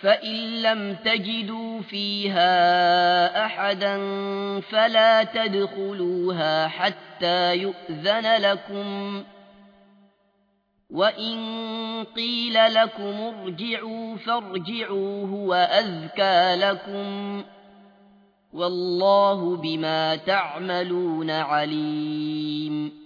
فإن لم تجدوا فيها أحدا فلا تدخلوها حتى يؤذن لكم وإن قيل لكم ارجعوا فارجعوا هو أذكى لكم والله بما تعملون عليم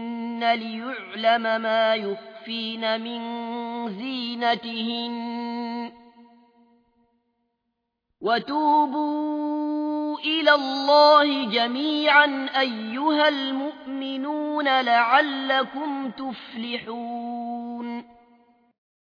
ليعلم ما يخفين من زينتهن. وتوبوا إلى الله جميعا أيها المؤمنون لعلكم تفلحون.